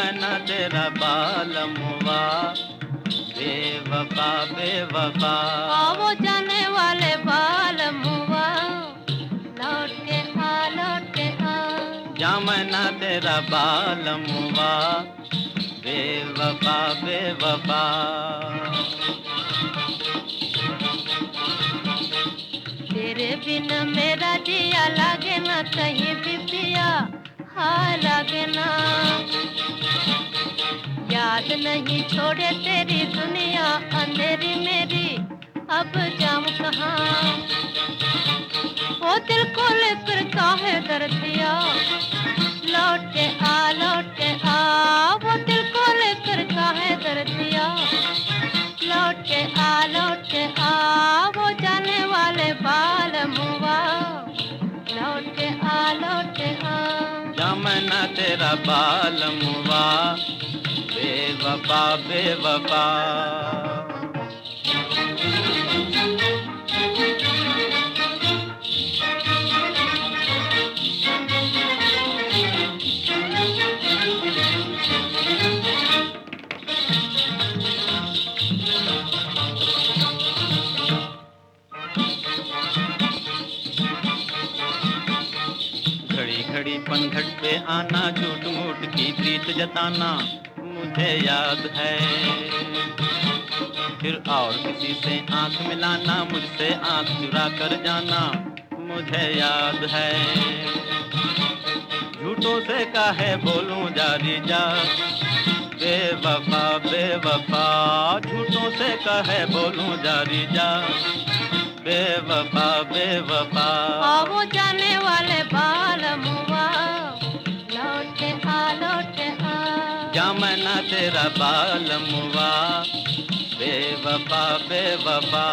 मना तेरा बाल बालमुआ बेवफा बेवफा। वो जाने वाले बाल मुआ। लौट के आ लौट के आ। जा मना तेरा बाल बालमुआ बेवफा बेवफा। तेरे बिन मेरा जिया लागे ना कहीं भी पिया हाल नहीं छोड़े तेरी दुनिया, अंधेरी मेरी। अब जाऊँ कहाँ? ओ दिल को लेकर काहे दर्द दिया लौट के आ, लौट के आ। वो दिल को लेकर काहे दर्द दिया लौट के आ, लौट के आ। वो जाने वाले बाल मुआ। लौट के आ, लौट आ। जमना तेरा बाल मुआ। बेवफा बेवफा। घड़ी पे आना झूठ मूठ की प्रीत जताना। मुझे याद है। फिर और किसी से आँख मिलाना, मुझसे आँख चुरा कर जाना मुझे याद है। झूठों से काहे बोलूँ जारी जा। बेवफा बेवफा, झूठों से कहे बोलूँ जारी जा। बेवफा बेवफा। आओ जाने जमना तेरा बाल मुआ बेवफा बेवफा।